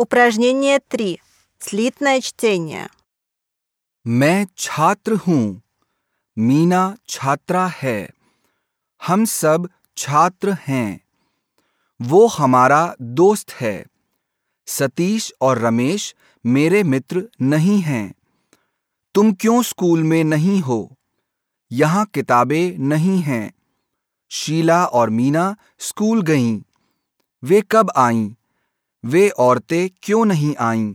Упражнение 3. Слитное чтение. मैं छात्र हूँ मीना छात्रा है हम सब छात्र हैं वो हमारा दोस्त है सतीश और रमेश मेरे मित्र नहीं हैं तुम क्यों स्कूल में नहीं हो यहाँ किताबें नहीं हैं शीला और मीना स्कूल गईं वे कब आईं वे औरतें क्यों नहीं आईं?